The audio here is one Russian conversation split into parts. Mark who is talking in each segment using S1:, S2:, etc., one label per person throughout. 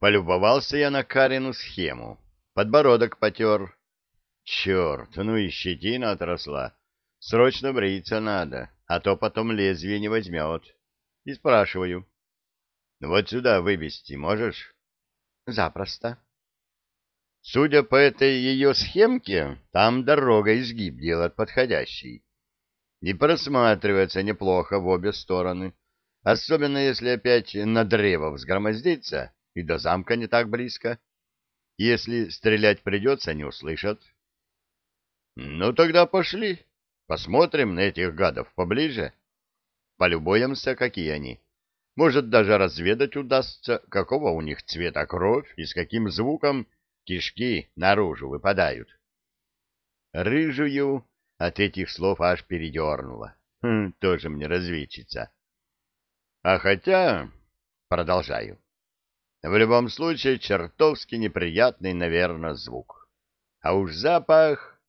S1: Полюбовался я на Карину схему. Подбородок потер. Черт, ну и щетина отросла. Срочно бриться надо, а то потом лезвие не возьмет. И спрашиваю. Вот сюда вывести можешь?
S2: Запросто.
S1: Судя по этой ее схемке, там дорога изгиб делает подходящий. И просматривается неплохо в обе стороны, особенно если опять на древо взгромоздиться, и до замка не так близко. Если стрелять придется, не услышат. Ну, тогда пошли. Посмотрим на этих гадов поближе. Полюбуемся, какие они. Может, даже разведать удастся, какого у них цвета кровь и с каким звуком кишки наружу выпадают. Рыжую от этих слов аж передернула. Хм, тоже мне разведчица. А хотя... Продолжаю. В любом случае, чертовски неприятный, наверное, звук. А уж запах...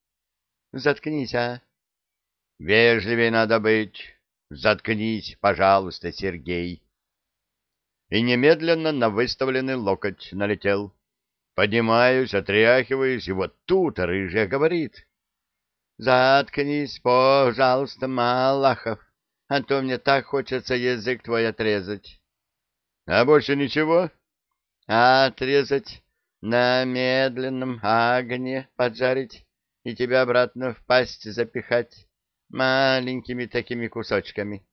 S2: Заткнись, а.
S1: Вежливее надо быть. Заткнись, пожалуйста, Сергей. И немедленно на выставленный локоть налетел. Поднимаюсь, отряхиваюсь, и вот тут рыжая говорит.
S2: Заткнись, пожалуйста, Малахов, а то мне так хочется язык твой отрезать.
S1: А больше ничего?
S2: Отрезать, на медленном огне поджарить и тебя обратно в пасть запихать маленькими такими кусочками.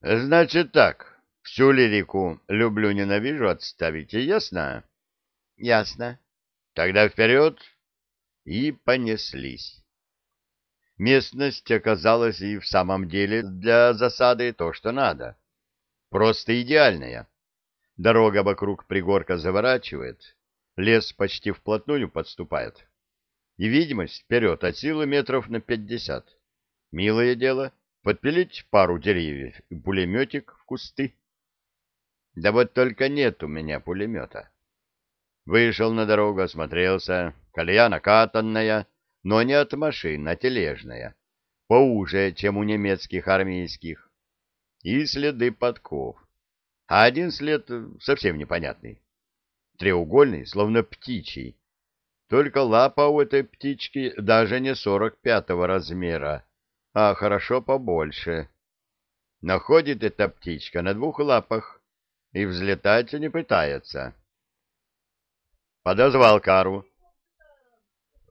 S1: Значит так, всю лирику люблю-ненавижу отставить, и ясно?
S2: Ясно.
S1: Тогда вперед. И понеслись. Местность оказалась и в самом деле для засады то, что надо. Просто идеальная. Дорога вокруг пригорка заворачивает, лес почти вплотную подступает. И видимость вперед от силы метров на пятьдесят. Милое дело, подпилить пару деревьев и пулеметик в кусты. Да вот только нет у меня пулемета. Вышел на дорогу, осмотрелся. Колея накатанная, но не от машин, а тележная. Поуже, чем у немецких армейских. И следы подков а один след совсем непонятный. Треугольный, словно птичий. Только лапа у этой птички даже не сорок пятого размера, а хорошо побольше. Находит эта птичка на двух лапах и взлетать не пытается. Подозвал Кару.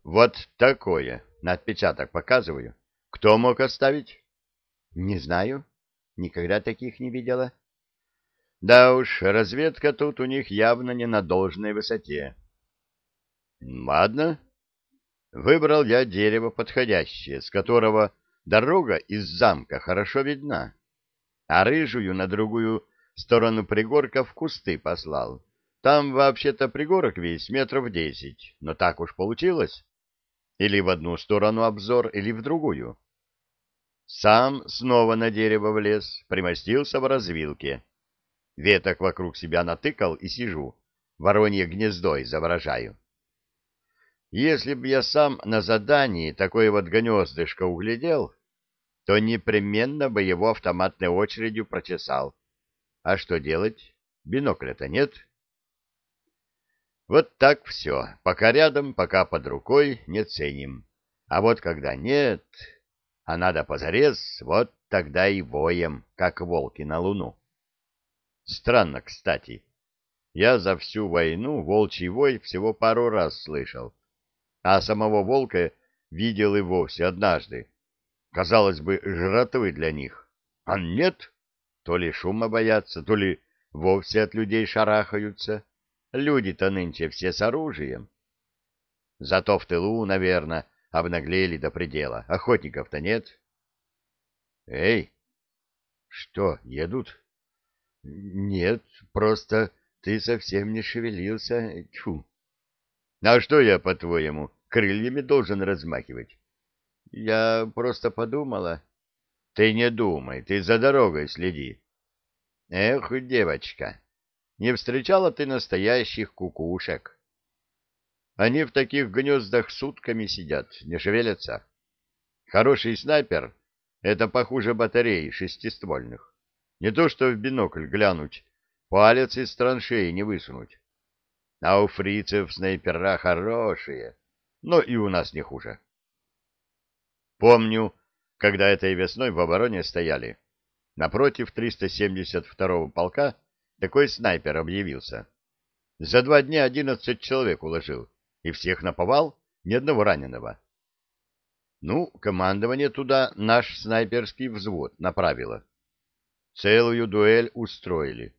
S1: Вот такое, на отпечаток показываю. Кто мог оставить?
S2: Не знаю, никогда таких не видела.
S1: Да уж, разведка тут у них явно не на должной высоте. Ладно. Выбрал я дерево подходящее, с которого дорога из замка хорошо видна, а рыжую на другую сторону пригорка в кусты послал. Там вообще-то пригорок весь метров десять, но так уж получилось. Или в одну сторону обзор, или в другую. Сам снова на дерево влез, примостился в развилке веток вокруг себя натыкал и сижу, воронье гнездо изображаю. Если б я сам на задании такое вот гнездышко углядел, то непременно бы его автоматной очередью прочесал. А что делать? Бинокля-то нет. Вот так все. Пока рядом, пока под рукой, не ценим. А вот когда нет, а надо позарез, вот тогда и воем, как волки на луну. Странно, кстати. Я за всю войну волчий вой всего пару раз слышал, а самого волка видел и вовсе однажды. Казалось бы, жратвы для них. А нет, то ли шума боятся, то ли вовсе от людей шарахаются. Люди-то нынче все с оружием. Зато в тылу, наверное, обнаглели до предела. Охотников-то нет. Эй! Что, едут? Нет, просто ты совсем не шевелился. Тьфу. А что я, по-твоему, крыльями должен размахивать? Я просто подумала. Ты не думай, ты за дорогой следи. Эх, девочка, не встречала ты настоящих кукушек. Они в таких гнездах сутками сидят, не шевелятся. Хороший снайпер — это похуже батареи шестиствольных. Не то что в бинокль глянуть, палец из траншеи не высунуть. А у фрицев снайпера хорошие, но и у нас не хуже. Помню, когда этой весной в обороне стояли. Напротив 372-го полка такой снайпер объявился. За два дня одиннадцать человек уложил, и всех наповал, ни одного раненого. Ну, командование туда наш снайперский взвод направило. Целую дуэль устроили.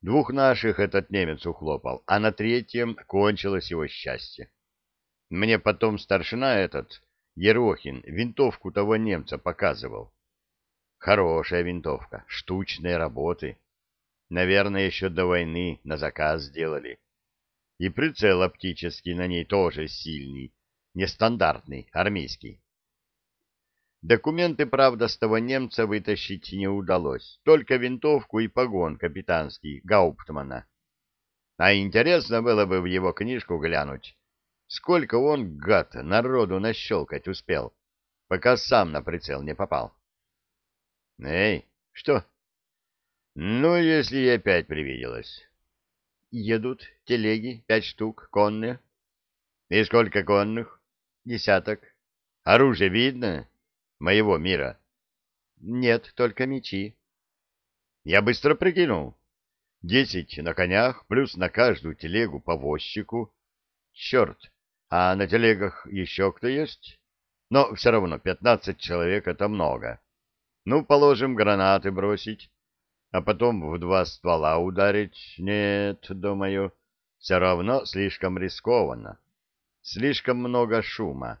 S1: Двух наших этот немец ухлопал, а на третьем кончилось его счастье. Мне потом старшина этот, Ерохин, винтовку того немца показывал. Хорошая винтовка, штучной работы. Наверное, еще до войны на заказ сделали. И прицел оптический на ней тоже сильный, нестандартный, армейский. Документы, правда, с того немца вытащить не удалось, только винтовку и погон капитанский Гауптмана. А интересно было бы в его книжку глянуть, сколько он, гад, народу нащелкать успел, пока сам на прицел не попал. Эй, что? Ну, если ей опять привиделось. Едут телеги, пять штук, конные. И сколько конных? Десяток. Оружие видно? Моего мира. Нет, только мечи. Я быстро прикинул. Десять на конях, плюс на каждую телегу по возчику. Черт, а на телегах еще кто есть? Но все равно пятнадцать человек — это много. Ну, положим, гранаты бросить, а потом в два ствола ударить. Нет, думаю, все равно слишком рискованно. Слишком много шума.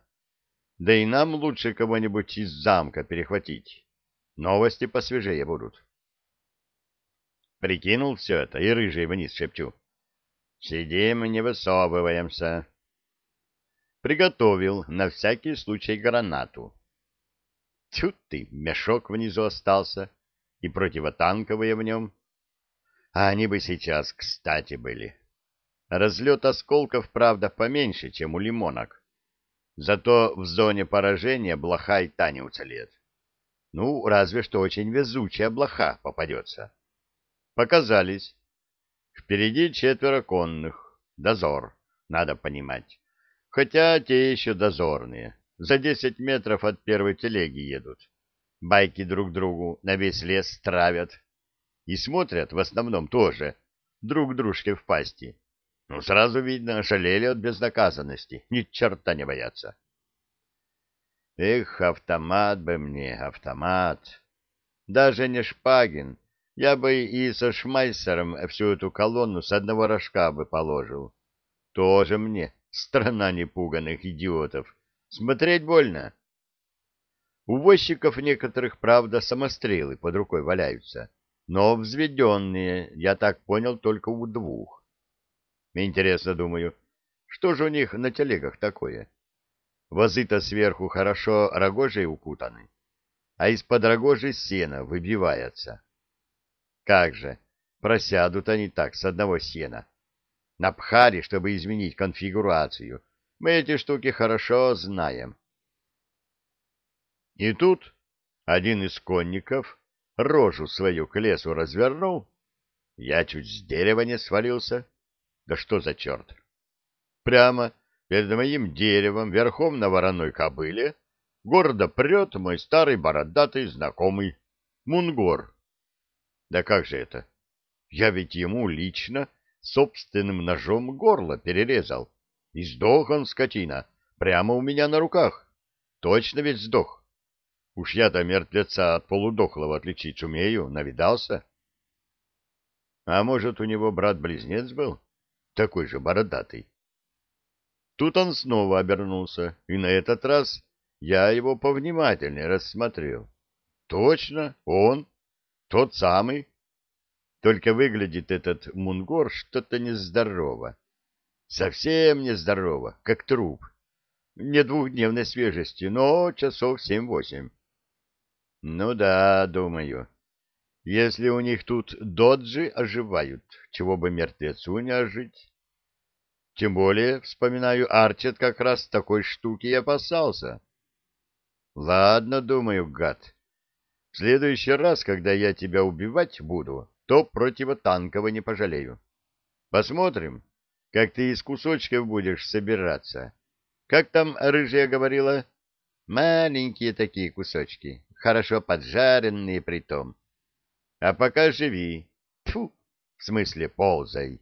S1: Да и нам лучше кого-нибудь из замка перехватить. Новости посвежее будут. Прикинул все это и рыжий вниз шепчу. Сидим не высовываемся. Приготовил на всякий случай гранату. Тьфу ты, мешок внизу остался, и противотанковые в нем. А они бы сейчас кстати были. Разлет осколков, правда, поменьше, чем у лимонок. Зато в зоне поражения блоха и та не уцелеет. Ну, разве что очень везучая блоха попадется. Показались. Впереди четверо конных. Дозор, надо понимать. Хотя те еще дозорные. За десять метров от первой телеги едут. Байки друг другу на весь лес травят. И смотрят в основном тоже друг дружке в пасти ну, сразу видно, ошалели от безнаказанности, ни черта не боятся. Эх, автомат бы мне, автомат. Даже не Шпагин. Я бы и со Шмайсером всю эту колонну с одного рожка бы положил. Тоже мне, страна непуганных идиотов. Смотреть больно. У возчиков некоторых, правда, самострелы под рукой валяются, но взведенные, я так понял, только у двух. Интересно, думаю, что же у них на телегах такое? Возы-то сверху хорошо рогожей укутаны, а из-под рогожи сена выбивается. Как же, просядут они так с одного сена. Напхали, чтобы изменить конфигурацию. Мы эти штуки хорошо знаем. И тут один из конников рожу свою к лесу развернул. Я чуть с дерева не свалился. Да что за черт? Прямо перед моим деревом, верхом на вороной кобыле, гордо прет мой старый бородатый знакомый Мунгор. Да как же это? Я ведь ему лично собственным ножом горло перерезал. И сдох он, скотина, прямо у меня на руках. Точно ведь сдох. Уж я-то мертвеца от полудохлого отличить умею, навидался. А может, у него брат-близнец был? Такой же бородатый. Тут он снова обернулся, и на этот раз я его повнимательнее рассмотрел. Точно, он, тот самый. Только выглядит этот мунгор что-то нездорово. Совсем нездорово, как труп. Не двухдневной свежести, но часов семь-восемь. Ну да, думаю. Если у них тут доджи оживают, чего бы мертвецу не ожить? Тем более, вспоминаю, Арчет как раз такой штуки и опасался. Ладно, думаю, гад. В следующий раз, когда я тебя убивать буду, то противотанково не пожалею. Посмотрим, как ты из кусочков будешь собираться. Как там рыжая говорила? Маленькие такие кусочки, хорошо поджаренные притом. А пока живи. Фу, в смысле ползай.